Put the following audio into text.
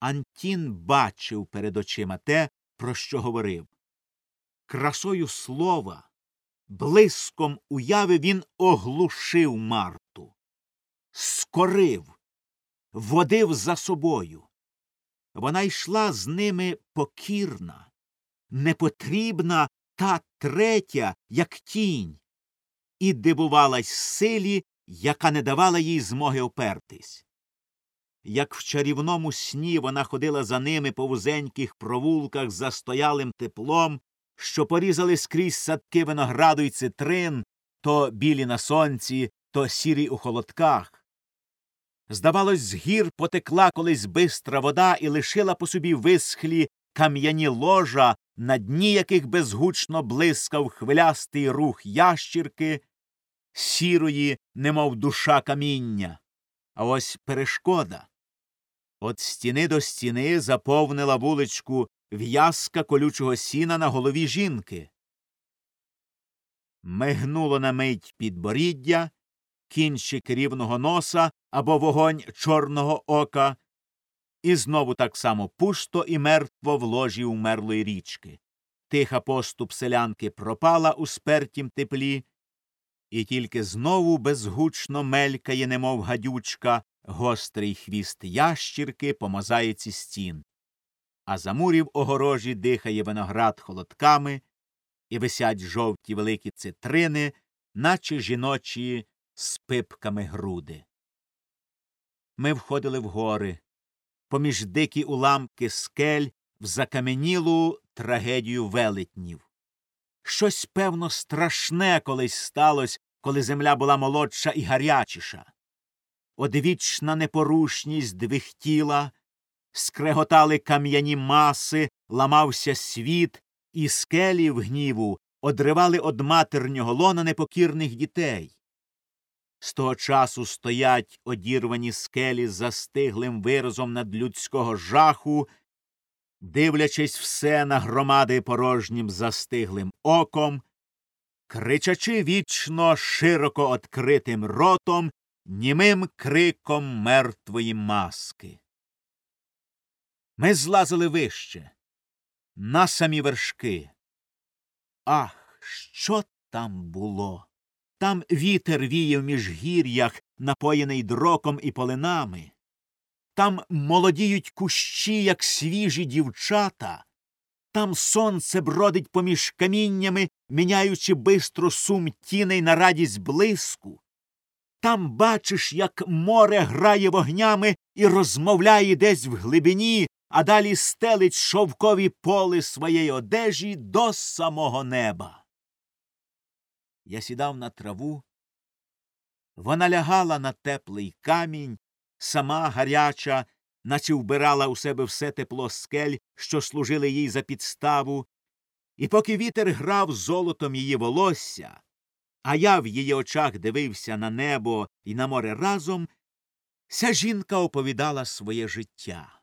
Антін бачив перед очима те, про що говорив. Красою слова, блиском уяви він оглушив Марту, скорив, водив за собою. Вона йшла з ними покірна, непотрібна та третя, як тінь, і дивувалась силі, яка не давала їй змоги опертись. Як в чарівному сні вона ходила за ними по вузеньких провулках за стоялим теплом, що порізали скрізь садки винограду й цитрин, то білі на сонці, то сірі у холодках. Здавалось, з гір потекла колись бистра вода і лишила по собі висхлі кам'яні ложа, на дні яких безгучно блискав хвилястий рух ящірки, сірої, немов душа каміння. А ось перешкода. От стіни до стіни заповнила вуличку в'язка колючого сіна на голові жінки. Мигнуло на мить підборіддя, кінчик рівного носа або вогонь чорного ока, і знову так само пусто і мертво в ложі умерлої річки. Тиха поступ селянки пропала у спертім теплі, і тільки знову безгучно мелькає, немов гадючка, гострий хвіст ящірки по мозаїці стін. А за мурів огорожі дихає виноград холодками, і висять жовті великі цитрини, наче жіночі з пипками груди. Ми входили в гори, поміж дикі уламки скель в закам'янілу трагедію велетнів. Щось, певно, страшне колись сталося, коли земля була молодша і гарячіша. Одвічна непорушність двихтіла, скреготали кам'яні маси, ламався світ, і скелі в гніву одривали од матернього лона непокірних дітей. З того часу стоять одірвані скелі з застиглим виразом надлюдського жаху, дивлячись все на громади порожнім застиглим оком, кричачи вічно широко откритим ротом, німим криком мертвої маски. Ми злазили вище, на самі вершки. Ах, що там було! Там вітер віяв між гір'ях, напоєний дроком і полинами. Там молодіють кущі, як свіжі дівчата. Там сонце бродить поміж каміннями, міняючи бистру сум тіней на радість блиску. Там бачиш, як море грає вогнями і розмовляє десь в глибині, а далі стелить шовкові поли своєї одежі до самого неба. Я сідав на траву. Вона лягала на теплий камінь, сама гаряча, наче вбирала у себе все тепло скель, що служили їй за підставу, і поки вітер грав золотом її волосся, а я в її очах дивився на небо і на море разом, ця жінка оповідала своє життя.